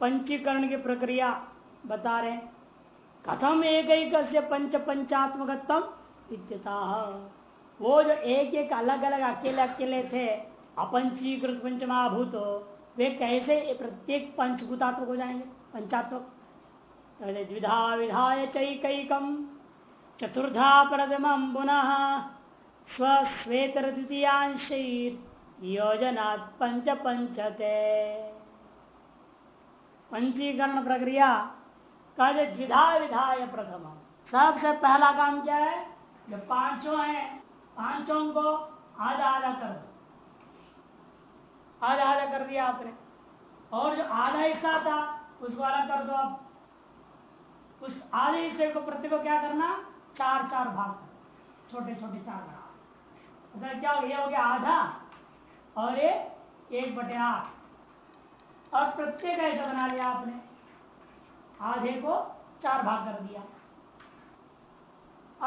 पंचीकरण की प्रक्रिया बता रहे कथम एक एक पंच पंचात्मकत्म वो जो एक एक अलग अलग अकेले अकेले थे, अपंचीकृत पंचमाभूत वे कैसे प्रत्येक पंचभूतात्मक हो जाएँगे? पंचात्मक। द्विधा विधाय चैकम चतुर्धा प्रथम पुनः स्वश्वेतर द्वितीयांश योजना पंच पंचते पंचीकरण प्रक्रिया का द्विधा विधाय प्रथम सबसे पहला काम क्या है? जो पाँचों है, पाँचों को आधा आधा कर दो। आधा आधा कर दिया आपने। और जो आधा हिस्सा था, उसको अलग कर दो आप। उस आधे हिस्से को प्रति को क्या करना? चार चार भाग कर छोटे छोटे चार भाग क्या हो गया? हो गया आधा और ये एक बटे आठ। और प्रत्येक ऐसा बना लिया आपने। आधे को चार भाग कर दिया।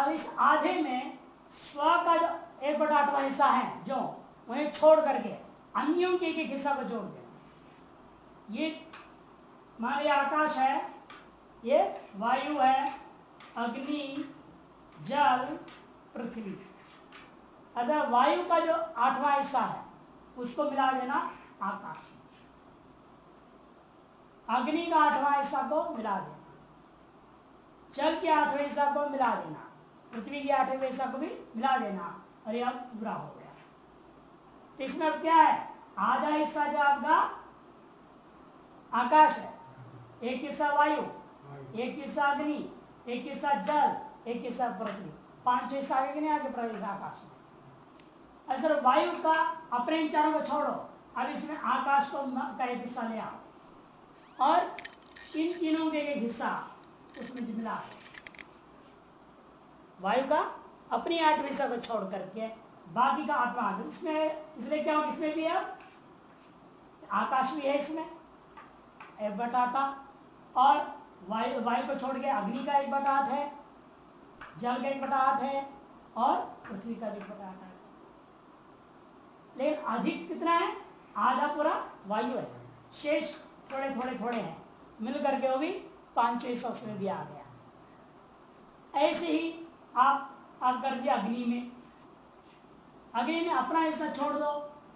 अब इस आधे में स्व का जो एक बटा आठवा हिस्सा है, जो, उन्हें छोड़ करके अन्यों के एक हिस्सा को जोड़ देना ये लिया आकाश है, ये वायु है, अग्नि, जल, पृथ्वी। अगर वायु का जो आठवां हिस्सा है, उसको मिला देना आकाश। अग्नि का आठवां हिस्सा को मिला देना। जल के आठवें हिस्सा को मिला देना। पृथ्वी के आठवें हिस्सा को भी मिला देना। अरे अब पूरा हो गया। तो इसमें अब क्या है? आधा हिस्सा जो आपका आकाश है। एक हिस्सा वायु, एक हिस्सा अग्नि, एक हिस्सा जल, एक हिस्सा पृथ्वी। पाँच हिस्सा आगे नहीं आगे प्रदेश आकाश में? अगर वायु का अपने चारों को छोड़ो। अब इसमें आकाश को का एक हिस्सा ले आओ। और इन तीनों के एक हिस्सा उसमें मिला है। वायु का अपनी आठ हिस्सा को छोड़ करके बाकी का आत्मा इसमें इसलिए क्या होगा इसमें भी है। आकाश भी है इसमें, एक बटाटा और वायु वायु को छोड़ के अग्नि का एक बटा आठ है, जल का एक बटा आठ है और पृथ्वी का भी बटा आठ है। लेकिन अधिक कितना है? आधा पूरा वायु है। शेष थोड़े थोड़े थोड़े हैं। मिल करके वो भी पाँच सौ में भी आ गया ऐसे ही आप आप कर दिया अग्नि में अग्नि में अपना हिस्सा छोड़ दो।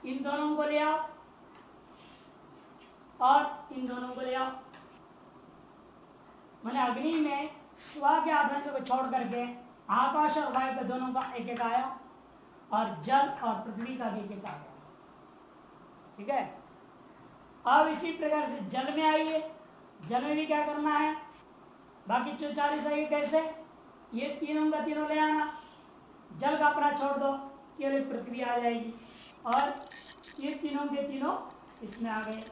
इन दोनों को ले आओ। और इन दोनों को ले आओ। मैंने अग्नि में स्व के आधार को छोड़ करके आकाश और वायु के दोनों का एक एक आया और जल और पृथ्वी का भी एक एक आया। ठीक है? अब इसी प्रकार से जल में आइए। जल में भी क्या करना है? बाकी चौचालीस आएगी कैसे? ये तीनों का तीनों ले आना। जल का अपना छोड़ दो, केवल पृथ्वी आ जाएगी। और ये तीनों के तीनों इसमें आ गए।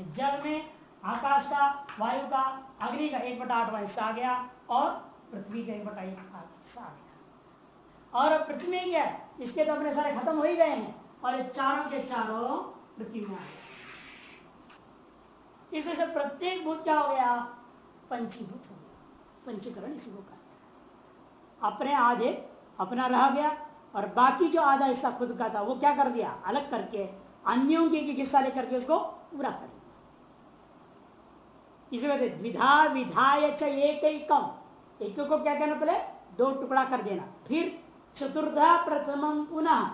जल में आकाश का, वायु का, अग्नि का एक बटा आठवा हिस्सा आ गया और पृथ्वी का एक बटा एक हिस्सा आ गया। और पृथ्वी क्या है, इसके तो अपने सारे खत्म हो ही गए हैं। और ये चारों के चारों पृथ्वी में आ गए इससे प्रत्येक भूत क्या हो गया? पंचीभूत हो गया। पंचीकरण इसी को कहते हैं। अपने आधे अपना रह गया और बाकी जो आधा हिस्सा खुद का था, वो क्या कर दिया? अलग करके, अन्यों के हिस्सा लेकर के उसको पूरा कर इसलिए द्विधा विधाय एक ही कम एक को क्या करना पहले दो टुकड़ा कर देना। फिर चतुर्धा प्रथम पुनः।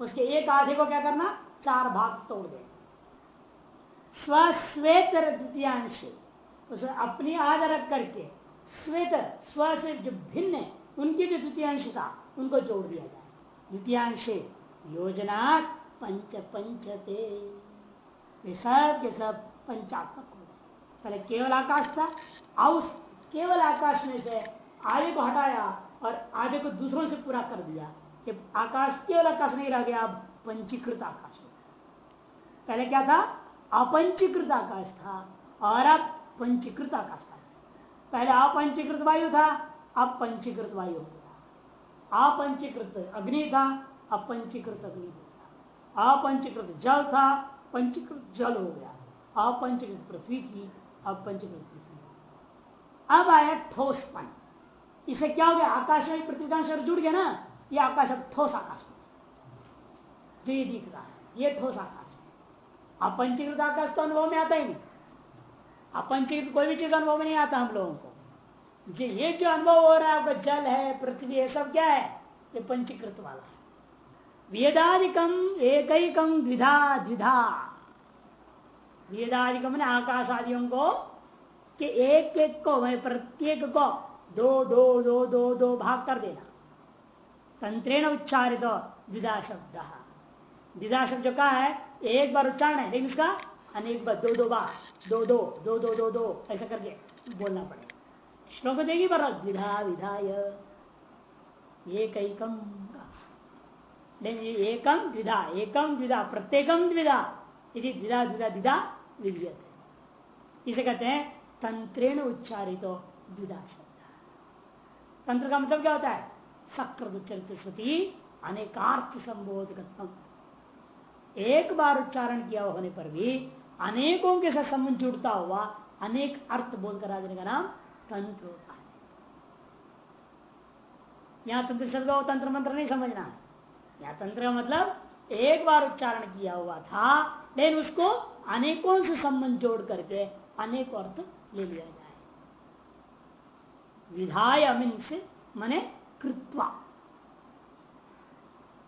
उसके एक आधे को क्या करना? चार भाग तोड़ देना स्वश्वेत द्वितीयांश उसमें अपनी आध रख करके श्वेत स्व से जो भिन्न है, उनकी जो द्वितीयांश था, उनको जोड़ दिया जाए। द्वितीयांश योजना पंच पंचते। सब के सब पंचात्मक हो गए। पहले केवल आकाश था उस केवल आकाश में से आधे को हटाया और आधे को दूसरों से पूरा कर दिया। कि आकाश, केवल आकाश नहीं रह गया, अब पंचीकृत आकाश। पहले क्या था? अपंचीकृत आकाश था। और अब पंचीकृत आकाश था। पहले अपंचीकृत वायु था, अब पंचीकृत वायु हो गया। अपंचीकृत अग्नि था, अब पंचीकृत अग्नि हो गया। अपंचीकृत जल था, पंचीकृत जल हो गया। अपंचीकृत पृथ्वी थी, अब पंचीकृत पृथ्वी अब आया ठोसपन इसे क्या हो गया? आकाश पृथ्वी का जुड़ गया ना, ये आकाश अब ठोस आकाश हो गया। जो ये दिख रहा है। ये ठोस आकाश। अपंचीकृत आकाश तो अनुभव में आता ही नहीं। अपंचीकृत कोई भी चीज़ अनुभव में नहीं आता हम लोगों को। जी, ये जो अनुभव हो रहा है, आपका जल है, पृथ्वी है, सब क्या है? ये पंचीकृत वाला है। वेदादिकम एक द्विधा द्विधा। वेदादिकम ने आकाश आदियों को कि एक एक को मैं प्रत्येक को दो दो दो दो दो भाग कर देना। तंत्रेण उच्चारित द्विधा शब्द। द्विधा शब्द जो कहा है? एक बार उच्चारण है लेकिन उसका अनेक बार, दो दो बार। दो दो दो दो दो दो, ऐसा करके बोलना पड़ेगा। श्लोक देगी पर द्विधा विधाय। एक एकम एकम द्विधा एकम द्विधा प्रत्येकम द्विधा। यदि द्विधा द्विधा द्विधा विद्यते इसे कहते हैं तंत्रेण उच्चारित द्विधा शब्द। तंत्र का मतलब क्या होता है? सकृत उच्चरित श्रुति अनेकार्थ संबोधक एक बार उच्चारण किया होने पर भी अनेकों के साथ संबंध जुड़ता हुआ अनेक अर्थ बोध करा देने का नाम तंत्र होता है। यहाँ तंत्र शब्द तंत्र मंत्र नहीं समझना है। यहाँ तंत्र का मतलब एक बार उच्चारण किया हुआ था, लेकिन उसको अनेकों से संबंध जोड़ करके अनेक अर्थ ले लिया जाए। विधाय अमिन से मने कृत्वा।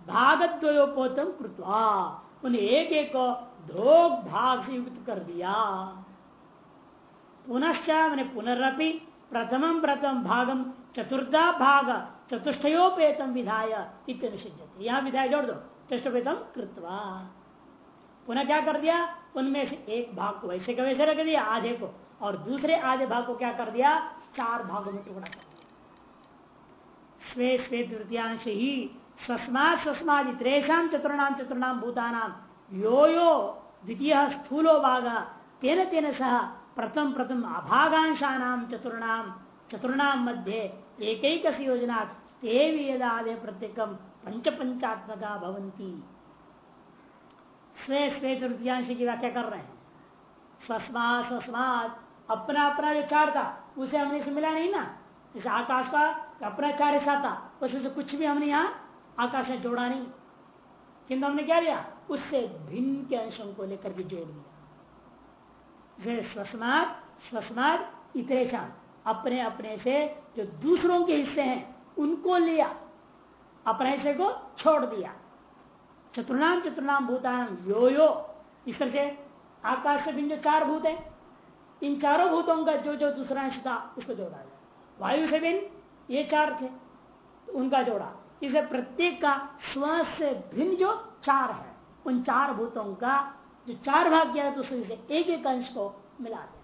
भागद्वयोपोतम कृत्वा। उन्हें एक एक को दो भाग से युक्त कर दिया। पुनश्च मैंने पुनरअपि प्रथम प्रथम भागम चतुर्था भाग चतुष्टयोपेतम विधाय यहाँ विधाय जोड़ दो। चतुष्टोपेतम कृत्वा। पुनः क्या कर दिया? उनमें से एक भाग को वैसे का वैसे रख दिया, आधे को। और दूसरे आधे भाग को क्या कर दिया? चार भागों में टुकड़ा कर दिया। स्वे स्वे तृतीयांश ही स्वस्मा स्वस्मादि त्रेशम चतुर्णाम चतुर्णाम भूतानाम यो यो द्वितीय स्थूलो भाग। तेन तेन सह प्रथम प्रथम अभागांशा नाम चतुर्णाम चतुर्णाम मध्य एक एक योजना ते यदादे प्रत्येकम पंच पंचात्मका भवंती स्वे स्वे तृतीयांश की व्याख्या कर रहे हैं। स्वस्मा स्वस्मात अपना अपना जो चार था, उसे हमने से मिला नहीं ना? जैसे आकाश का अपना चार था उसमें से कुछ भी हमने यहाँ आकाश में जोड़ा नहीं। किंतु हमने क्या लिया? उससे भिन्न के अंशों को लेकर के जोड़ दिया। स्वस्मात स्वस्मात इतरेशा अपने अपने से जो दूसरों के हिस्से हैं, उनको लिया। अपने हिस्से को छोड़ दिया। चतुर्नाम चतुर्नाम भूतान यो यो इस तरह से आकाश से भिन्न जो चार भूत है। इन चारों भूतों का जो जो दूसरा अंश था, उसको जोड़ा जाए वायु से भिन्न, ये चार थे तो उनका जोड़ा। इसे प्रत्येक का स्व से भिन्न जो चार है, उन चार भूतों का जो चार भाग किया तो उससे एक एक अंश को मिला देना।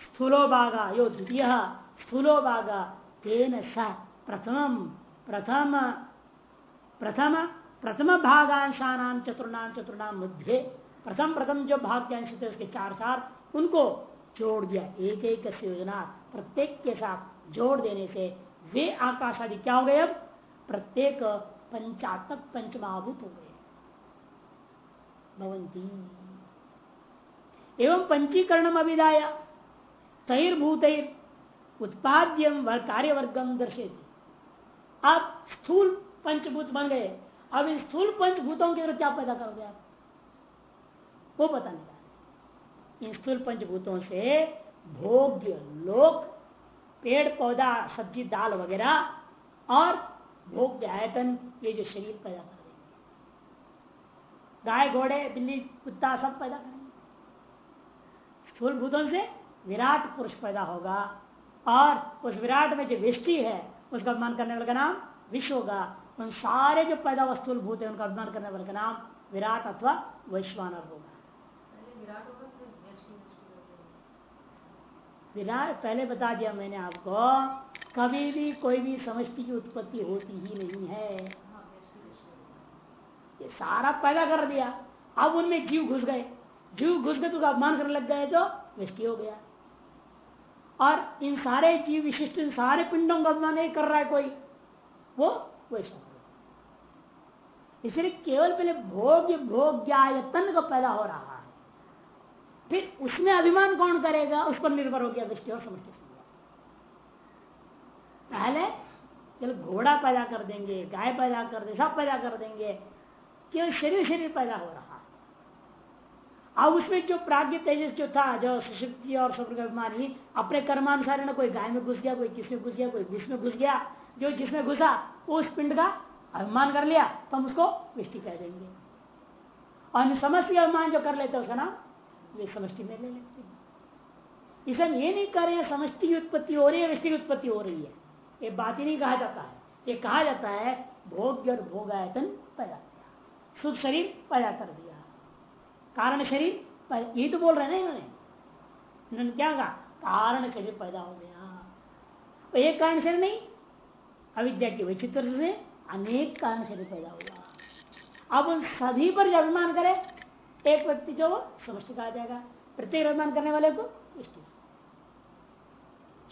स्थूलो बागा यो द्वितीय, स्थूलो बागा तेन स प्रथम प्रथम प्रथम प्रथम भागांशा नाम चतुर्नाम चतुर्नाम मध्य, प्रथम प्रथम जो भाग के अंश थे, उसके चार चार, उनको जोड़ दिया। एक एक योजना प्रत्येक के साथ जोड़ देने से वे आकाश आदि क्या हो गए अब? प्रत्येक पंचात्मक पंचमहाभूत हो गए। भवंती। एवं पंचीकरण अभिदाया तैर्भूत उत्पाद्यम कार्य वर्गम दर्शेती आप स्थूल पंचभूत बन गए। अब इन स्थूल पंचभूतों के अंदर क्या पैदा करोगे आप? वो पता नहीं इन स्थूल पंचभूतों से भोग्य लोक, पेड़, पौधा, सब्ज़ी, दाल वगैरह और भोग्य आयतन ये जो शरीर पैदा कर देंगे गाय घोड़े बिल्ली कुत्ता सब पैदा करेंगे। स्थूल भूतों से विराट पुरुष पैदा होगा और उस विराट में जो वृष्टि है उसका अभिमान करने वाले का नाम विश्व होगा उन सारे जो पैदा वस्तुल भूत है उनका अभिमान करने वाले का नाम विराट अथवा वैश्वानर होगा। विराट पहले बता दिया मैंने आपको कभी भी कोई भी समष्टि की उत्पत्ति होती ही नहीं है। ये सारा पैदा कर दिया। अब उनमें जीव घुस गए। जीव घुस गए तो अपमान करने लग गए तो वृष्टि हो गया। और इन सारे जीव विशिष्ट, इन सारे पिंडों का अपमान नहीं कर रहा है कोई। वो वैसा इसलिए केवल पहले भोग्य, भोग्यायतन का पैदा हो रहा है। फिर उसमें अभिमान कौन करेगा? उस पर निर्भर हो गया दृष्टि और समष्टि पहले चलो घोड़ा पैदा कर देंगे, गाय पैदा कर देंगे सब पैदा कर देंगे। केवल शरीर शरीर पैदा हो रहा। अब उसमें जो प्राग्ञ तेजस जो था, जो सुशक्ति और सब्र अभिमानी अपने कर्मानुसार ना, कोई गाय में घुस गया, कोई किसमें घुस गया, कोई विष में घुस गया, जो जिसमें घुसा, उस पिंड का अभिमान कर लिया तो हम उसको विष्टि कह देंगे। और समष्टि अभिमान जो कर लेते उसका नाम वे समष्टि में ले लेते हैं। इसे हम ये नहीं कर रहे समष्टि की उत्पत्ति हो रही है, विष्टि की उत्पत्ति हो रही है। ये बात ही नहीं कहा जाता है। ये कहा जाता है, भोग्य और भोगायतन पैदा किया। सुख शरीर पैदा कर दिया। कारण शरीर ये तो बोल रहे ना इन्होंने। क्या कहा? कारण शरीर पैदा हो गया। तो एक कारण शरीर नहीं, अविद्या के विचित्र से अनेक कारण शरीर पैदा हुआ। अब उन सभी पर जो अभिमान करे, एक व्यक्ति जो वो कहा जाएगा। प्रत्येक अभिमान करने वाले को इष्टि।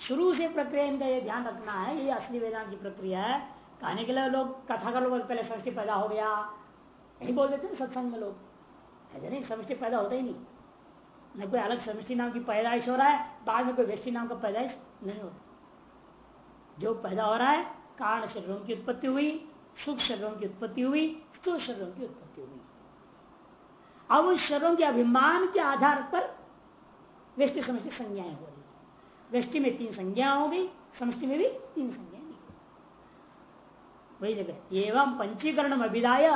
शुरू से प्रक्रिया इनका ये ध्यान रखना है, ये असली वेदांत की प्रक्रिया है। कहने के लिए लोग, कथा का लोग पहले समष्टि पैदा हो गया। यही बोल देते सत्संग में लोग। ऐसे नहीं समष्टि पैदा होता ही नहीं। न कोई अलग समष्टि नाम की पैदाइश हो रहा है, बाद में कोई व्यक्ति नाम का पैदाइश नहीं होता। जो पैदा हो रहा है, कारण शरीरों की उत्पत्ति हुई, सुख शरीरों की उत्पत्ति हुई स्थूल शरीरों की उत्पत्ति हुई। अब उस शरीरों के अभिमान के आधार पर व्यक्ति समष्टि संज्ञाएँ हो रही व्यक्ति में तीन संज्ञा हो गई समष्टि में भी तीन संज्ञाएँ वही जगह। एवं पंचीकरण अभिदाय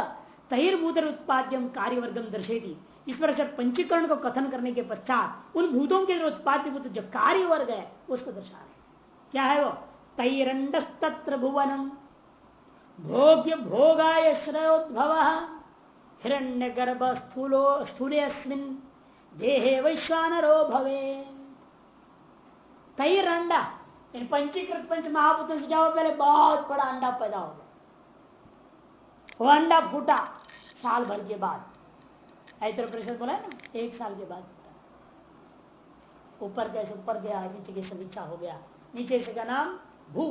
तहिर्भूत उत्पाद्यम कार्यवर्गम दर्शेगी इस पर से पंचीकरण को कथन करने के पश्चात उन भूतों के उत्पाद्य जो कार्य वर्ग है, उसको दर्शा रहे क्या है वो? तैरंडस्तत्र भुवनम, भोग्य भोगाय श्रयोद्भव हिरण्य गर्भ स्थूलो स्थूले देहे वैश्वानरो भवे। तैर अंडा। पंचीकृत पंच महाभूतों से जाओ, पहले बहुत बड़ा अंडा पैदा हो गया वो अंडा फूटा साल भर के बाद। ऐतर बोला ना, एक साल के बाद ऊपर कैसे ऊपर गया, नीचे के समीक्षा हो गया। नीचे से का नाम? भू।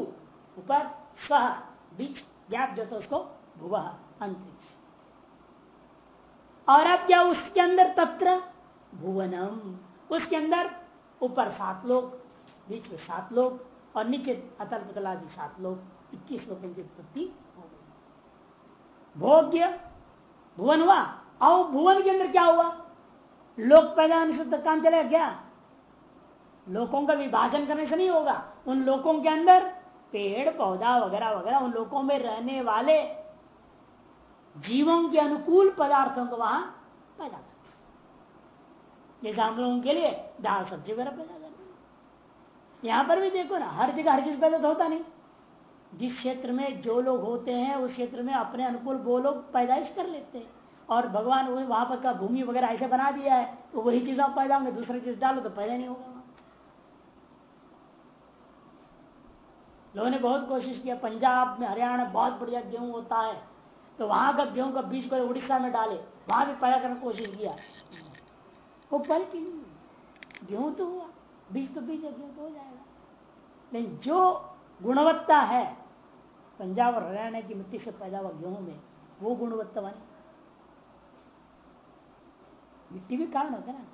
ऊपर सह बीच गैप जो था उसको, भुवा, अंतरिक्ष। और अब क्या उसके अंदर तत्र? भुवनम। उसके अंदर ऊपर सात लोग। बीच में सात लोग और नीचे अतल पतल आदि सात लोग, इक्कीस लोगों की उत्पत्ति हो गई भोग्य भुवन हुआ और भुवन के अंदर क्या हुआ? लोक पैदा होने से काम चलेगा क्या? लोगों का विभाजन करने से नहीं होगा। उन लोगों के अंदर पेड़, पौधा वगैरह वगैरह, उन लोगों में रहने वाले जीवों के अनुकूल पदार्थों को वहाँ पैदा कर जैसे हम लोगों के लिए दाल सब्ज़ी वगैरह पैदा यहाँ पर भी देखो ना, हर जगह, हर चीज़ पैदा तो होता नहीं। जिस क्षेत्र में जो लोग होते हैं, उस क्षेत्र में अपने अनुकूल वो लोग पैदाइश कर लेते हैं। और भगवान वहाँ पर का भूमि वगैरह ऐसे बना दिया है तो वही चीज़ आप पैदा होंगे, दूसरी चीज़ डालो तो पैदा नहीं होगा। लोगों ने बहुत कोशिश किया, पंजाब में, हरियाणा बहुत बढ़िया गेहूँ होता है तो वहाँ का गेहूँ का बीज को उड़ीसा में डाले, वहाँ भी पैदा करने की कोशिश किया। वो पलटी गेहूँ तो हुआ। बीज तो बीज गेहूँ तो हो जाएगा। लेकिन जो गुणवत्ता है, पंजाब और हरियाणा की मिट्टी से पैदा हुआ गेहूँ में, वो गुणवत्ता वाली मिट्टी भी कारण होता है ना।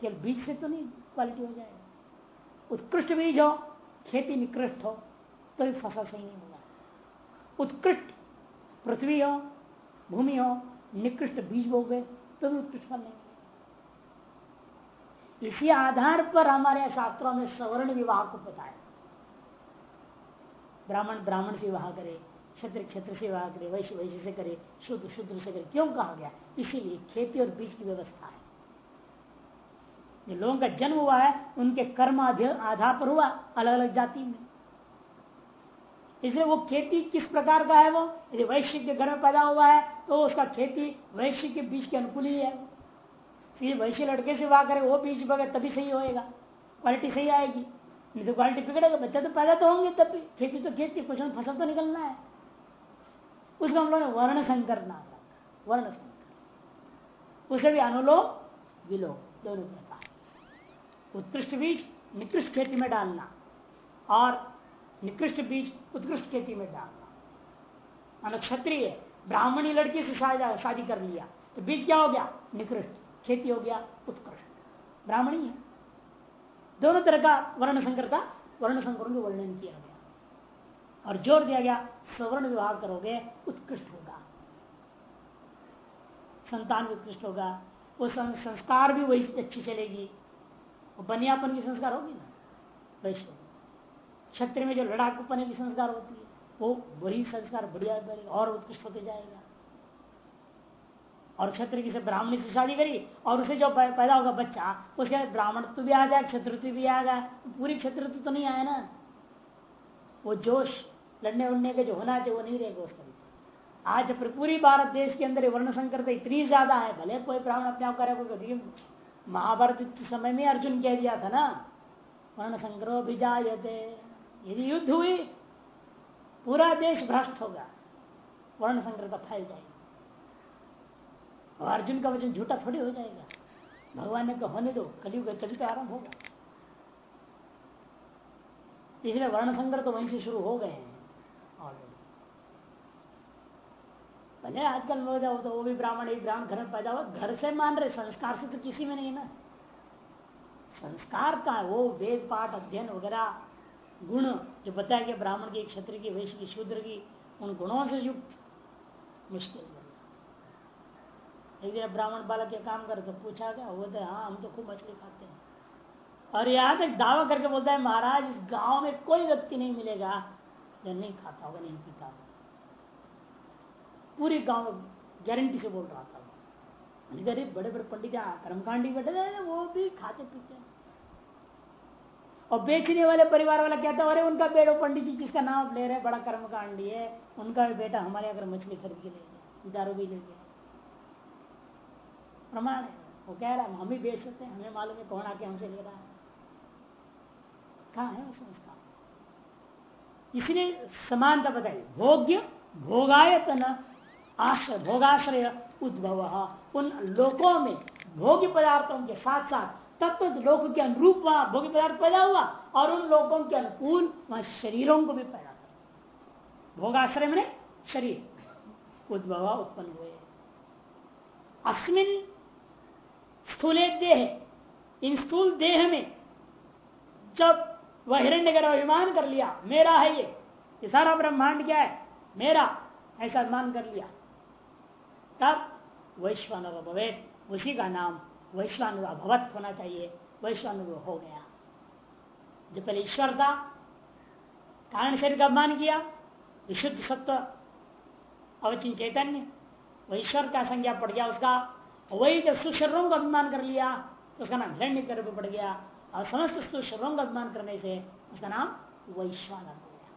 केवल बीज से तो नहीं क्वालिटी हो जाएगा। उत्कृष्ट बीज हो, खेती निकृष्ट हो तो भी फ़सल सही नहीं होगा। उत्कृष्ट पृथ्वी हो, भूमि हो, निकृष्ट बीज गए तो भी उत्कृष्ट फल नहीं इसी आधार पर हमारे शास्त्रों में सवर्ण विवाह को बताया। ब्राह्मण ब्राह्मण से विवाह करे क्षेत्र क्षेत्र से विवाह करे, वैश्य वैश्य से करे शुद्ध शुद्ध से करे, क्यों कहा गया? इसीलिए खेती और बीज की व्यवस्था है। जो लोगों का जन्म हुआ है, उनके कर्म आधार पर हुआ अलग अलग जाति में। इसलिए वो खेती किस प्रकार का है वो? यदि वैश्य के घर में पैदा हुआ है तो उसका खेती वैश्य के बीज के अनुकूल ही है। फिर वैश्य लड़के से वाह करे, वो बीज बगे तभी सही होएगा। क्वालिटी सही आएगी। नहीं तो क्वालिटी बिगड़ेगा, बच्चा तो पैदा तो होंगे तब भी खेती तो खेती, कुछ फ़सल तो निकलना है। उसको हम लोगों ने वर्ण संकर नाम रखा वर्ण संकर। उसे भी अनुलोम, विलोम, दोनों प्रकार। उत्कृष्ट बीज निकृष्ट खेती में डालना और निकृष्ट बीज उत्कृष्ट खेती में डालना। क्षत्रिय, ब्राह्मणी लड़की से शादी कर लिया तो बीज क्या हो गया? निकृष्ट। खेती हो गया उत्कृष्ट ब्राह्मणी है। दोनों तरह का वर्ण संकरता, वर्ण संकरण को वर्णन किया गया। और ज़ोर दिया गया सवर्ण विवाह करोगे, उत्कृष्ट होगा। संतान भी उत्कृष्ट होगा। वो संस्कार भी वही अच्छी चलेगी। वो बनियापन की संस्कार होगी ना? वैसे क्षत्र में जो लड़ाकूपने की संस्कार होती है, वो वही संस्कार बढ़िया और उत्कृष्ट होते जाएगा। और क्षत्र से ब्राह्मणी से शादी करी, और उसे जो पैदा होगा बच्चा, उसके ब्राह्मण तो भी आ जाए क्षत्रत्व भी आ जाए तो पूरी क्षत्रत्व तो नहीं आया ना? वो जोश, लड़ने उड़ने के जो होना चाहिए, वो नहीं रहेगा उसका आज पूरी भारत देश के अंदर वर्ण संकर इतनी ज़्यादा है, भले कोई ब्राह्मण अपने आप करे, कोई महाभारत समय में अर्जुन कह दिया था ना, वर्ण संग्रह भी यदि युद्ध हुई, पूरा देश भ्रष्ट होगा वर्ण संग्रह फैल जाएगी। और अर्जुन का वचन झूठा थोड़ी हो जाएगा। भगवान ने कहा, होने दो, कलयुग कलयुग तो आरंभ होगा। इसलिए वर्ण संग्रह तो वहीं से शुरू हो गए हैं भले आजकल लोग तो वो भी ब्राह्मण ही ब्राह्मण घर में पैदा हुआ, घर से मान रहे, संस्कार से तो किसी में नहीं ना। संस्कार का वो वेद पाठ, अध्ययन वगैरह, गुण, जो बताया गया ब्राह्मण की क्षत्र की, वैश्य की, शूद्र की, उन गुणों से युक्त, मुश्किल एक दिन ब्राह्मण बालक के काम करे तो पूछा क्या? बोलते हाँ हम तो खूब मछली खाते हैं। और यहाँ तक दावा करके बोलता है, महाराज, इस गाँव में कोई व्यक्ति नहीं मिलेगा जो नहीं खाता होगा, नहीं पीता होगा। पूरे गाँव गारंटी से बोल रहा था गरीब बड़े बड़े पंडित कर्मकांडी बैठे थे, वो भी खाते पीते और बेचने वाले परिवार वाला कहता है, अरे, उनका बेटा पंडित जी जिसका नाम ले रहे बड़ा कर्मकांडी है, उनका भी बेटा हमारे अगर मछली खरीद के ले गया दारू भी ले गया प्रमाण है। वो कह रहा है, हम ही बेच सकते हैं, हमें मालूम है कौन आके हमसे ले रहा है। कहा है वो संस्कार? इसलिए समानता बताई, भोग्य भोगायतन आश्रय, भोगाश्रय उद्भव। उन लोकों में भोग्य पदार्थों के साथ साथ तत्व लोक के अनुरूप वहाँ भोग्य पदार्थ पैदा हुआ और उन लोगों के अनुकूल वहाँ शरीरों को भी पैदा कर भोगाश्रय में शरीर उद्भव, उत्पन्न हुए। अस्मिन स्थूले देह इन स्थूल देह में जब वह हिरण्य अभिमान कर लिया, मेरा है ये ये सारा ब्रह्मांड क्या है? मेरा, ऐसा अभिमान कर लिया। तब वैश्वानर भवे उसी का नाम वैश्वानुर अभवत होना चाहिए। वैश्वानुर हो गया। जो पहले ईश्वर था, कारण शरीर का अपमान किया, विशुद्ध सत्व, अवचिन चैतन्य, वह ईश्वर का संज्ञा पड़ गया उसका। वही जब सुशर्रों का अभिमान कर लिया तो उसका नाम हिरण्य गर्भ पड़ गया। और समस्त सुशर्रों का अभिमान करने से उसका नाम वैश्वान हो गया।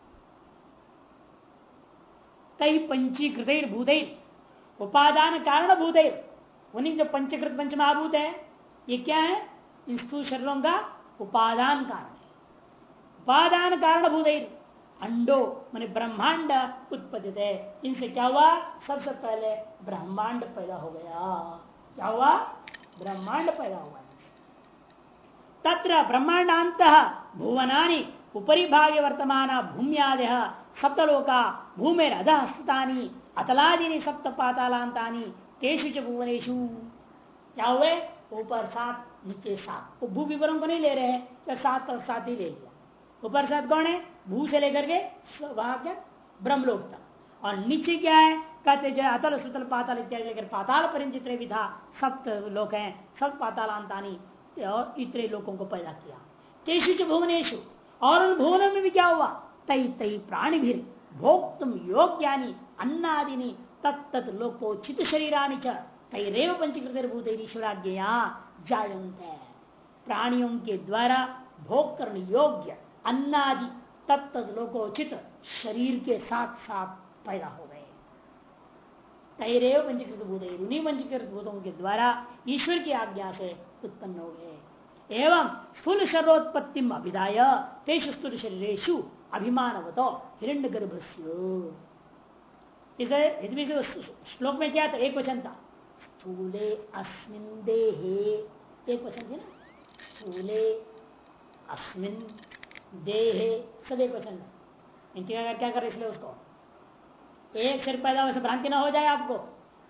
कई पंचीकृत भूत उपादान कारण भूत उन्हीं जो पंचकृत पंच महाभूत है। ये क्या है? इन स्थूल शरीरों का उपादान कारण है। उपादान कारण भूत अंडो, मान ब्रह्मांड उत्पत्ति इनसे क्या हुआ? सबसे पहले ब्रह्मांड पैदा हो गया। क्या हुआ? ब्रह्मांड पैदा हुआ तत्र ब्रह्मांडांत भुवनानि उपरी भागे वर्तमान भूम्याद सप्तलोका भूमेर अधः स्थितानि अतलादि सप्त पातालांतानी तेषु च भुवनेशु क्या हुए? ऊपर सात, नीचे सात। वो भू विवरण को नहीं ले रहे हैं तो सात और सात ही ले लिया। ऊपर सात कौन है? भू से लेकर के वहाँ क्या ब्रह्मलोक तक। और नीचे क्या है? कहते जो अतल सुतल पाताल इत्यादि लेकर पाताल पर जितने था सप्त लोक हैं, सब पातालांतानी और इतने लोगों को पैदा किया। तेषु भुवनेशु और उन भुवनों में भी क्या हुआ? तई तई प्राणी भी भोक्तुम योग्यानी, अन्नादिनी तत्त लोकोचित शरीरानी तैरेव पंचकृत भूत ईश्वराज्ञया जायंत प्राणियों के द्वारा भोग करने योग्य, अन्नादि तत्त लोकोचित शरीर के साथ साथ पैदा हो गए तैरेव पंचकृत भूत उन्हीं पंचकृत भूतों के द्वारा ईश्वर की आज्ञा से उत्पन्न हो गए। एवं स्थूल शरीरोत्पत्ति अभिदाय तेज स्थूल शरीरेशु अभिमानवत हिरण्य गर्भ श्लोक में क्या था? एक वचन था। स्थूले अस्मिन देहे। एक वचन थे ना? स्थूले अस्मिन देहे। सब एक वचन क्या कर इसलिए उसको? एक शरीर पैदा से भ्रांति ना हो जाए आपको।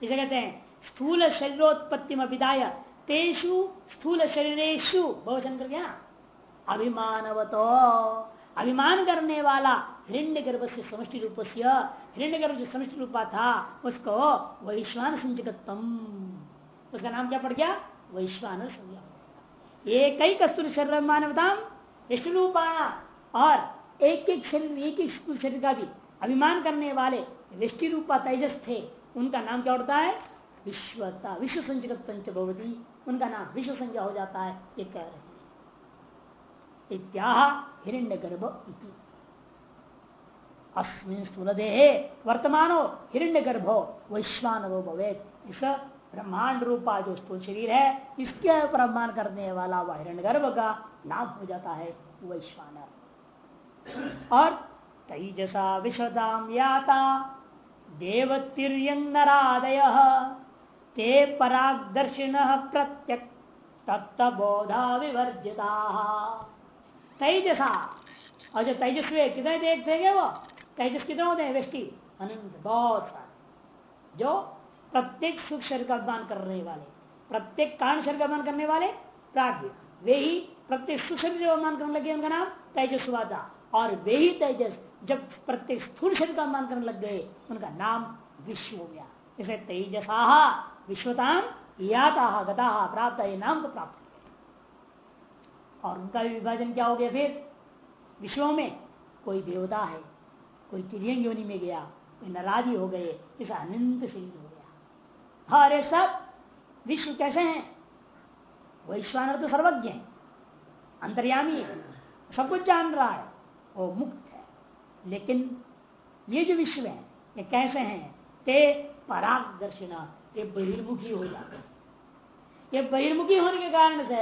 इसे कहते हैं, स्थूल शरीरोत्पत्ति में विदाय तेषु स्थूल शरीरेशु बहुवचन कर गया अभिमानवतो। अभिमान करने वाला हिरण्य गर्भ से समष्टि रूप से हिरण्य गर्भ जो समष्टि रूपा था, उसको वैश्वान संजगतम उसका नाम क्या पड़ गया? वैश्वान एक ही कस्तूर शरीर मानवताम विष्णु रूपाणा और एक एक शरीर, एक एक शरीर का भी अभिमान करने वाले विष्टि रूपा तेजस थे। उनका नाम क्या होता है? विश्वता। विश्व संजगत भवती। उनका नाम विश्व संज्ञा हो जाता है। ये कह रहे हैं। इत्याह हिरण्य गर्भ अस्मिन स्थूल देहे वर्तमानो हिरण्य गर्भो वैश्वानवो भवे इस ब्रह्मांड रूपा जो स्थूल शरीर है, इसके प्रमाण करने वाला वह हिरण्य गर्भ का नाम हो जाता है वैश्वानर। और तेजसा विशदाम याता देवतिर्यंगरादय ते परागदर्शिन प्रत्यक तत्वबोधा विवर्जिता तेजसा। और जो तेजस्वी कितने देखते हैं वो? तेजस कितने होते हैं? व्यक्ति अनंत। बहुत सारे। जो प्रत्येक सुख शरीर का अभिमान करने वाले, प्रत्येक कारण शरीर का अभिमान करने वाले प्राग्ञ वे ही प्रत्येक सुख शरीर जो अभिमान करने लगे उनका नाम तेजस्वादा और वे ही तेजस जब प्रत्येक स्थूल शरीर का मान करने लग गए, उनका नाम विश्व हो गया। इसे तेजसा विश्वताम याता गता प्राप्त ये नाम को प्राप्त कर और उनका भी विभाजन क्या हो गया फिर? विश्व में कोई देवता है, कोई तिरियंग योनि में गया, कोई नाराजी हो गए, इस अनंत शरीर हो गया। अरे सब विश्व कैसे हैं? वैश्वानर तो सर्वज्ञ है, अंतर्यामी है, सब कुछ जान रहा है, वो मुक्त लेकिन ये जो विश्व है, ये कैसे हैं? ते पराग दर्शना ये बहिर्मुखी हो जाते ये बहिर्मुखी होने के कारण से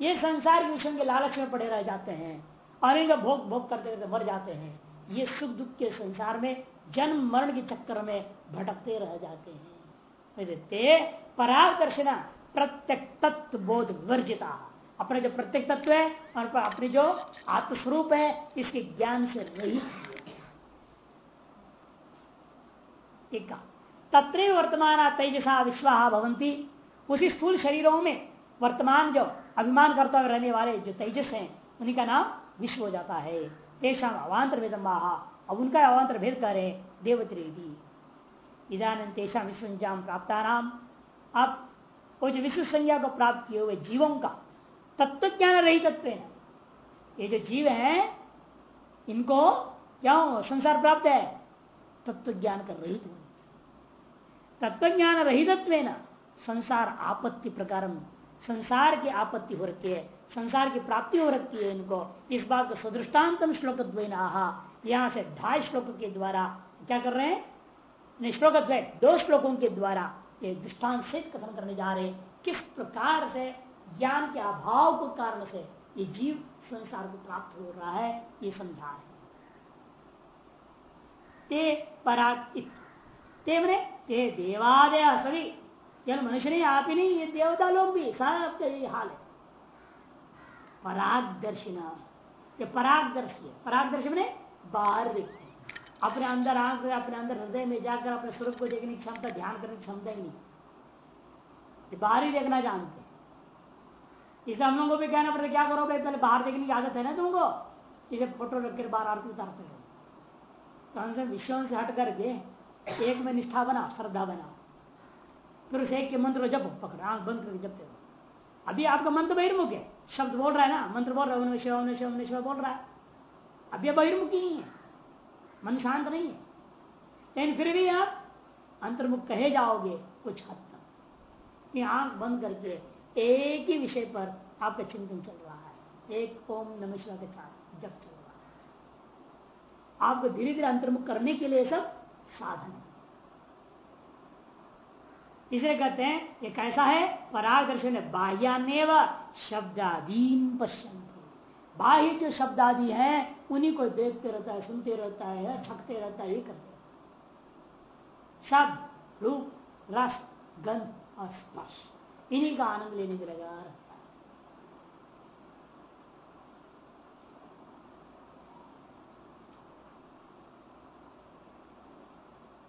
ये संसार के विषय के लालच में पड़े रह जाते हैं और इनका भोग भोग करते करते मर जाते हैं। ये सुख दुख के संसार में, जन्म मरण के चक्कर में भटकते रह जाते हैं। ते पराग दर्शना प्रत्यक तत्व बोध वर्जिता। अपने जो प्रत्येक तत्व है और अपने जो आत्मस्वरूप है, इसके ज्ञान से रहित तत्र वर्तमान तेजसा विश्वाहा भवंती उसी स्थूल शरीरों में वर्तमान जो अभिमान करता हुए रहने वाले जो तेजस हैं, उन्हीं का नाम विश्व हो जाता है। तेषा अवान्तर भेद अब उनका अवान्तर भेद करे देवत्री इधान तेषा विश्व संज्ञा प्राप्त नाम अब वो जो विश्व संज्ञा को प्राप्त किए हुए जीवों का तत्व ज्ञान रही तत्व ये जो जीव है, इनको क्या संसार प्राप्त है? तत्व ज्ञान कर रहित होने। तत्व ज्ञान रहित संसार आपत्ति प्रकार, संसार की आपत्ति हो रखी है, संसार की प्राप्ति हो रखी है इनको। इस बात को सदृष्टान्तम श्लोक यहाँ से ढाई श्लोक के द्वारा क्या कर रहे हैं? श्लोक दो श्लोकों के द्वारा ये दृष्टांत से कथन करने जा रहे हैं। किस प्रकार से ज्ञान के अभाव के कारण से ये जीव संसार को प्राप्त हो रहा है, ये समझा रहे ते पराग ते मने ते देवादय सभी केवल मनुष्य नहीं आप ही नहीं ये देवता लोग भी सब यही हाल है परागदर्शिना ये परागदर्शी है परागदर्शी मैंने बाहर देखते अपने अंदर आँख अपने अंदर हृदय, में जाकर अपने स्वरूप को देखने की क्षमता, ध्यान करने की क्षमता ही नहीं. बाहर ही देखना जानते इसलिए हम लोगों को भी कहना पड़ता क्या करो भाई, पहले बाहर देखने की आदत है ना तुमको? इसे फ़ोटो रख कर बाहर आरती उतारते हो तो हमसे विषयों से हट करके एक में निष्ठा बना श्रद्धा बना फिर उस एक के मंत्र को जब पकड़, आँख बंद करके जब देखो अभी आपका मंत्र बहिर्मुख है। शब्द बोल रहा है ना? मंत्र बोल रहा है शिव शिव बोल रहा है। अभी बहिर्मुखी ही। है मन शांत नहीं है। लेकिन फिर भी आप अंतर्मुख कहे जाओगे कुछ हद तक। आँख बंद करके एक ही विषय पर आपका चिंतन चल रहा है। एक ओम नम शिवा के साथ जब चल रहा है। आपको धीरे धीरे अंतर्मुख करने के लिए सब साधन। इसलिए कहते हैं, ये कैसा है? पराग दर्शन बाह्यान्व शब्दादीन पश्यंत बाह्य जो शब्दादि है, उन्हीं को देखते रहता है, सुनते रहता है छकते रहता है, ये करते शब्द, रूप, रस, गंध और स्पर्श इन्हीं का आनंद लेने के लगा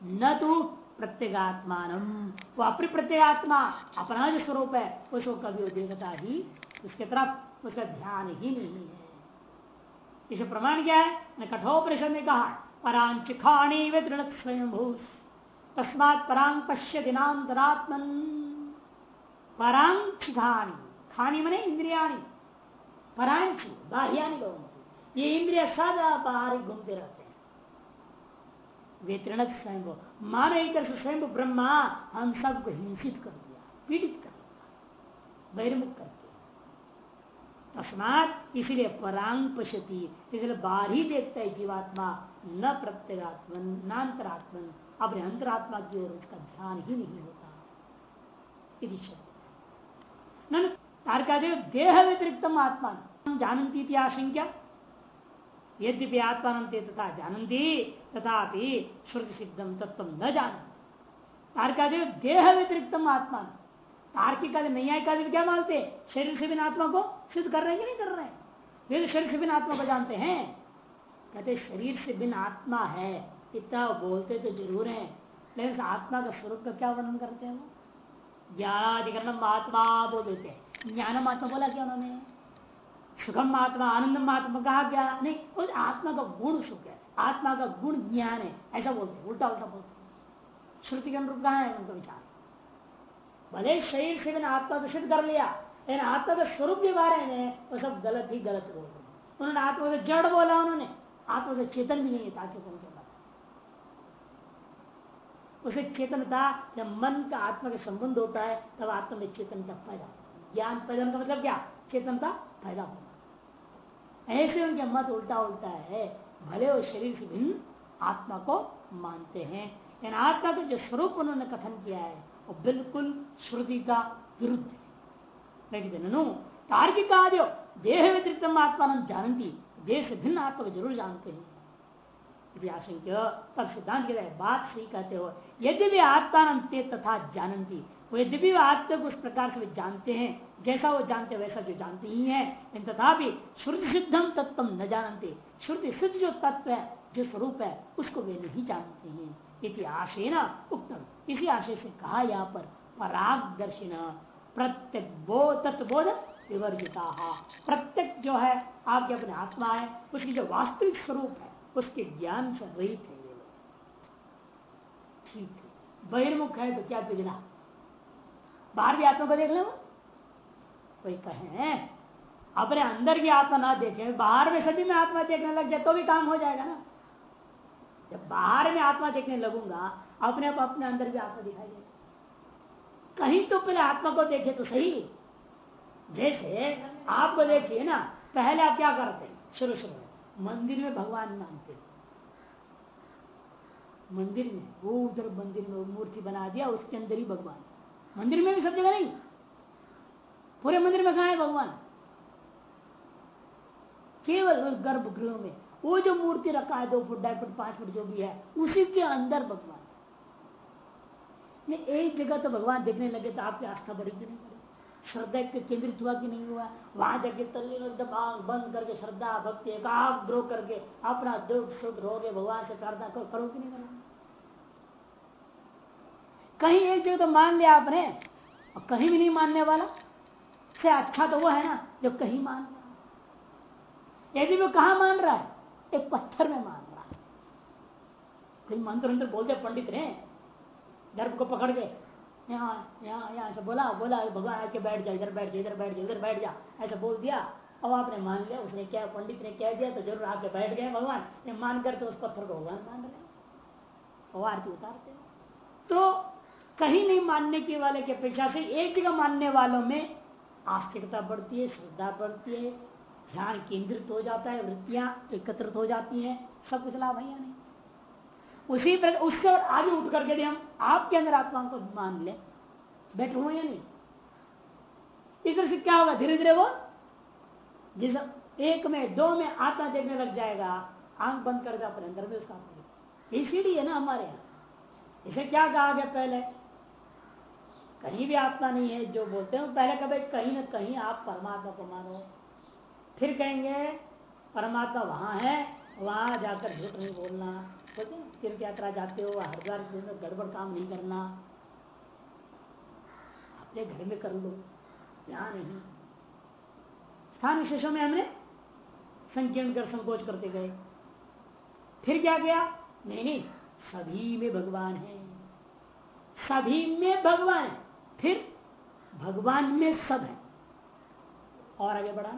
न तो प्रत्येगात्मान वो अपनी प्रत्येगात्मा, अपना जो स्वरूप है, उसको कभी वो देखता ही, उसके तरफ़ उसका ध्यान ही नहीं है। इसे प्रमाण क्या है? कठोर परिषद ने कहा परांच खाणी स्वयं भूस तस्मात परांग पश्य दिनांतरात्मन परांच खानी मने इंद्रियाणी। परांची, बाह्यानी बहुमती ये इंद्रिया सदा बाहर घूमते रहते। हैं स्वयं मानो एक स्वयं ब्रह्मा, हम सबको हिंसित कर दिया, पीड़ित कर दिया, बहिर्मुख करके तस्मात इसीलिए परांग पशति इसलिए बाहर ही देखता है जीवात्मा, न प्रत्येगात्मन, न अंतरात्मन। अपने अंतरात्मा की ओर उसका ध्यान ही नहीं होता। तारकादेव देह व्यतिरिक्त आत्मा। जानती थी आशंका। यद्यपि आत्मा तथा जानती तथा श्रुति सिद्धम तत्व न जान तारकादेव देह व्यतिरिक्त आत्मा तार्किक न्यायिक क्या मानते। शरीर से बिना आत्मा को सिद्ध कर रहे हैं कि नहीं कर रहे हैं? वे शरीर से बिना आत्मा को जानते हैं। कहते शरीर से बिना आत्मा है। इतना बोलते तो ज़रूर है। लेकिन आत्मा का स्वरूप का क्या वर्णन करते हैं वो? ज्ञानाधिकरण आत्मा बोल देते हैं। ज्ञानम आत्मा बोला क्या उन्होंने? सुखम आत्मा, आनंदम आत्मा कहा गया? नहीं, उस आत्मा का गुण सुख है। आत्मा का गुण ज्ञान है, ऐसा बोलते उल्टा उल्टा बोलते श्रुति के अनुरूप कहा है उनका विचार। भले शरीर से बिना आत्मा को सिद्ध कर लिया, लेकिन आत्मा के स्वरूप के बारे में वो सब गलत ही गलत बोल रहे उन्होंने आत्मा से जड़ बोला उन्होंने, आत्मा से चेतन भी नहीं है, ताकि उनके बात उसे चेतनता जब मन का आत्मा के संबंध होता है, तब आत्मा में चेतन चेतनता पैदा ज्ञान पैदा का मतलब क्या? चेतनता पैदा होना ऐसे उनके मत उल्टा उल्टा है। भले वो शरीर से भिन्न आत्मा को मानते हैं। लेकिन आत्मा का जो स्वरूप उन्होंने कथन किया है, वो बिल्कुल श्रुति का विरुद्ध है। तार्किक देह व्यतिरिक्त आत्मा जानती, देह से भिन्न आत्मा को ज़रूर जानते हैं। तब सिद्धांत के बात सही कहते हो, यद्यपि आत्मा तथा जानती वो यद्यपि आत्मा उस प्रकार से जानते हैं, जैसा वो जानते वैसा जो जानते ही है। तथापि श्रुति सिद्धम तत्व न जानते श्रुति सिद्ध जो तत्व है, जो स्वरूप है, उसको वे नहीं जानते हैं। इति न उत्तम इसी आशय से कहा यहाँ पर पराग दर्शिन प्रत्येक बोध तत्वबोध विवर्जिता। प्रत्येक जो है, आपके अपने आत्मा है, उसकी जो वास्तविक स्वरूप है, उसके ज्ञान से रहित है ये लोग। ठीक है। बहिर्मुख है तो क्या बिगड़ा? बाहर भी आत्मा को देख ले वो? कोई कहे, अपने अंदर की आत्मा ना देखे, बाहर में सभी में आत्मा देखने लग जाए तो भी काम हो जाएगा ना। जब बाहर में आत्मा देखने लगूँगा, अपने आप अपने अंदर भी आत्मा दिखाई देगा। कहीं तो पहले आत्मा को देखे तो सही। जैसे आपको देखिए ना, पहले आप क्या करते? हैं शुरू शुरू में। मंदिर में भगवान मानते। मंदिर में, वो उधर मंदिर में मूर्ति बना दिया, उसके अंदर ही भगवान। मंदिर में भी सब जगह नहीं। पूरे मंदिर में कहा है भगवान? केवल उस गर्भगृह में। वो जो मूर्ति रखा है, दो फुट, ढाई फुट, पाँच फुट जो भी है, उसी के अंदर भगवान एक जगह तो भगवान देखने लगे तो आपकी आस्था बढ़ेगी नहीं बढ़ेगी श्रद्धा के केंद्रित हुआ कि नहीं हुआ? वहाँ जाके तल्लीन एकदम बंद करके, श्रद्धा, भक्ति, एकाग्र करके अपना दुख, सुख रो के भगवान से प्रार्थना करो कि नहीं करो? कहीं एक जगह तो मान लिया आपने, और कहीं भी नहीं मानने वाला। से अच्छा तो वो है ना, जो कहीं मान रहा यदि वो कहा मान रहा है? एक पत्थर में मान रहा है। कहीं मंत्र मंत्र बोलते पंडित ने दर्प को पकड़ के, यहाँ यहाँ यहाँ से बोला बोला भगवान, आके बैठ जाए इधर बैठ जा, इधर बैठ जा, इधर बैठ जा। ऐसा बोल दिया। अब आपने मान लिया, उसने क्या, पंडित ने कह दिया तो ज़रूर आके बैठ गए भगवान। ये मान कर तो उस पत्थर को भगवान मान रहे आरती उतारते तो कहीं नहीं मानने के वाले की अपेक्षा से एक जगह मानने वालों में आस्तिकता बढ़ती है, श्रद्धा बढ़ती है, ध्यान केंद्रित हो जाता है, वृत्तियाँ एकत्रित हो जाती हैं, सब कुछ लाभ है या नहीं? उसी पर उससे आगे उठ करके हम आपके अंदर आत्मा को मान ले। बैठे हुए या नहीं? इधर से क्या होगा? धीरे धीरे वो, जिस एक में, दो में आत्मा देखने लग जाएगा, आँख बंद कर दे, अपने अंदर में उसका सीढ़ी है ना हमारे यहाँ। इसे क्या कहा गया पहले? कहीं भी आत्मा नहीं है, जो बोलते हैं पहले कभी कहीं ना कहीं आप परमात्मा को मानो। फिर कहेंगे, परमात्मा वहाँ है, वहाँ जाकर झूठ नहीं बोलना। बोलते तीर्थ यात्रा जाते हो हरिद्वार में गड़बड़ काम नहीं करना। अपने घर में कर लो, यहाँ नहीं। स्थान विशेषों में हमने संकीर्ण कर संकोच करते गए। फिर क्या गया नहीं नहीं, सभी में भगवान है। सभी में भगवान फिर भगवान में सब है। और आगे बढ़ा।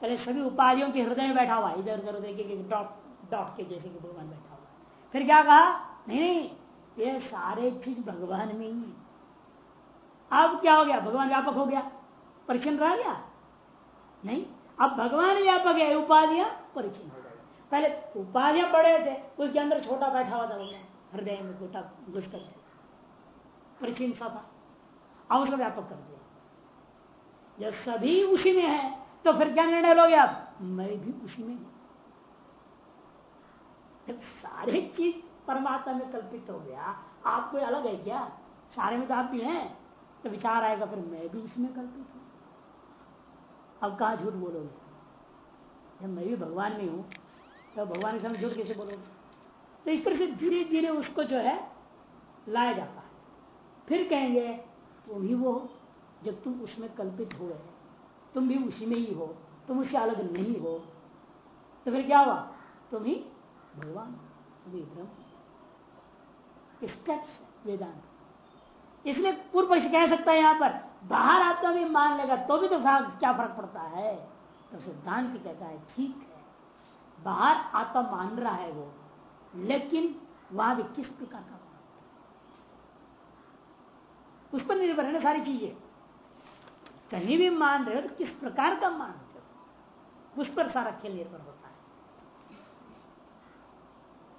पहले सभी उपाधियों के हृदय में बैठा हुआ इधर उधर देखिए डॉट डॉट के जैसे कि भगवान बैठा हुआ फिर क्या कहा? नहीं नहीं, ये सारे चीज़ भगवान में ही अब क्या हो गया? भगवान व्यापक हो गया। परिचन्न रह गया? नहीं। अब भगवान व्यापक है, उपाधियाँ परिचन्न हो गई। पहले उपाधियाँ बड़े थे, उसके अंदर छोटा बैठा हुआ था हृदय में छोटा घुस परिचिन सा था। अब उसको व्यापक कर दिया। जब सभी उसी में है तो फिर क्या निर्णय लोगे आप? मैं भी उसी में जब सारे चीज़ परमात्मा में कल्पित हो गया, आप कोई अलग है क्या? सारे में तो आप भी हैं। तो विचार आएगा, फिर मैं भी उसमें कल्पित हूँ। अब कहा झूठ बोलोगे? जब मैं भी भगवान में हूँ तो भगवान के सामने झूठ कैसे बोलोगे? तो इस तरह से धीरे धीरे उसको जो है, लाया जाता फिर कहेंगे, तुम ही वो जब तुम उसमें कल्पित हुए तुम भी उसी में ही हो। तुम उससे अलग नहीं हो। तो फिर क्या हुआ? तुम ही भगवान, तुम ही ब्रह्म। स्टेप्स वेदांत। इसलिए पूर्व पक्ष कह सकता है यहाँ पर, बाहर आत्मा भी मान लेगा तो भी तो क्या फ़र्क पड़ता है? तो सिद्धांत कहता है, ठीक है। बाहर आत्मा मान रहा है वो, लेकिन वहाँ भी किस प्रकार का उस पर निर्भर है ना सारी चीज़ें। कहीं भी मान रहे हो तो किस प्रकार का मानते हो, उस पर सारा खेल निर्भर होता है।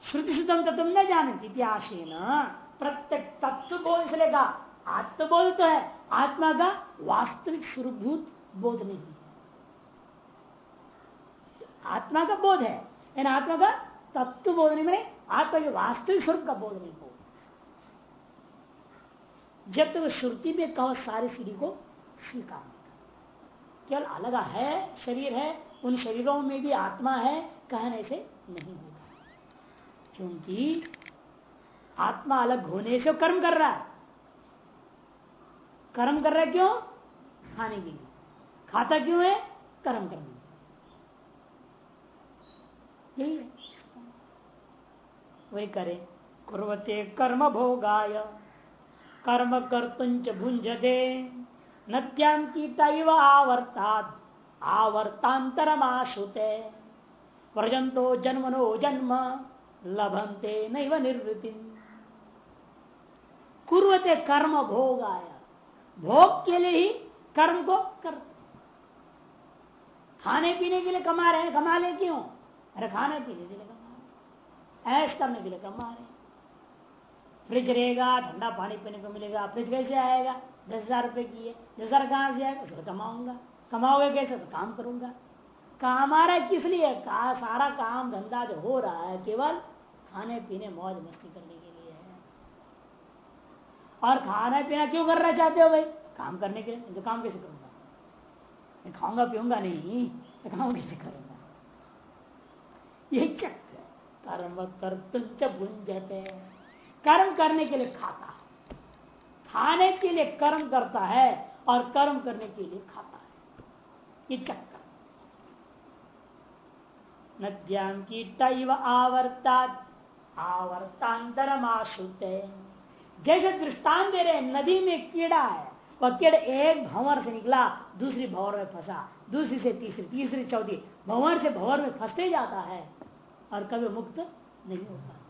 श्रुति तो तुम न जानते इतिहास प्रत्येक तत्व बोध से लेगा आत्मबोध तो है, आत्मा का वास्तविक स्वरूपभूत बोध नहीं है। आत्मा का बोध है आत्मा का तत्व बोध नहीं मैंने आत्मा के वास्तविक स्वरूप का बोध नहीं जब तक श्रुति में कहो सारी सीढ़ी को स्वीकार केवल अलग है, शरीर है, उन शरीरों में भी आत्मा है, कहने से नहीं होगा क्योंकि आत्मा अलग होने से कर्म कर रहा है। कर्म कर रहा है क्यों? खाने के लिए। खाता क्यों है? कर्म करने यही है। वही करे। कुरते कर्म भोगाय। कर्म कर्तुंच भुंजते नद्याम कीटाइव आवर्तात् आवर्तांतरमाशुते व्रजंतो जन्मनो जन्म लभंते नैव निर्वृति कुरते कर्म भोग आया भोग के लिए ही कर्म को करते खाने पीने के लिए कमा रहे हैं, कमा ले क्यों? अरे खाने पीने के लिए कमा रहे ऐश करने के लिए कमा रहे फ्रिज रहेगा, ठंडा पानी पीने को मिलेगा। फ्रिज कैसे आएगा? दस हज़ार रुपए की है। दस हज़ार कहाँ से आएगा? उसको कमाऊँगा। कमाओगे कैसे? तो काम करूँगा। काम आ रहा है किस लिए? का, सारा काम धंधा जो हो रहा है केवल खाने पीने, मौज मस्ती करने के लिए है। और खाना पीना क्यों करना चाहते हो भाई? काम करने के लिए। तो काम कैसे करूँगा? मैं खाऊँगा, पीऊँगा नहीं। तो काम कैसे करूँगा? यही चक्र कर्म कर तुम भुंजते कर्म करने के लिए खाता है। खाने के लिए कर्म करता है और कर्म करने के लिए खाता है। ये चक्कर। नद्याम की तैव आवर्ता आवर्तांतरम आश्रुते जैसे दृष्टान दे रहे नदी में कीड़ा है, वह कीड़ा एक भंवर से निकला, दूसरी भंवर में फंसा, दूसरी से तीसरी तीसरी, चौथी, भंवर से भंवर में फंसते जाता है और कभी मुक्त नहीं होता।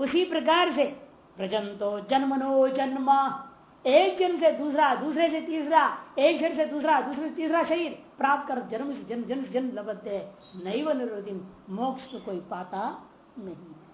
उसी प्रकार से प्रजंतो जन्मनो जन्म। एक जन्म से दूसरा, दूसरे से तीसरा, एक शरीर से दूसरा, दूसरे से तीसरा शरीर प्राप्त कर जन्म से जन्म जन्म से जन्म लबते नहीं व निर्वृति मोक्ष को कोई पाता नहीं। है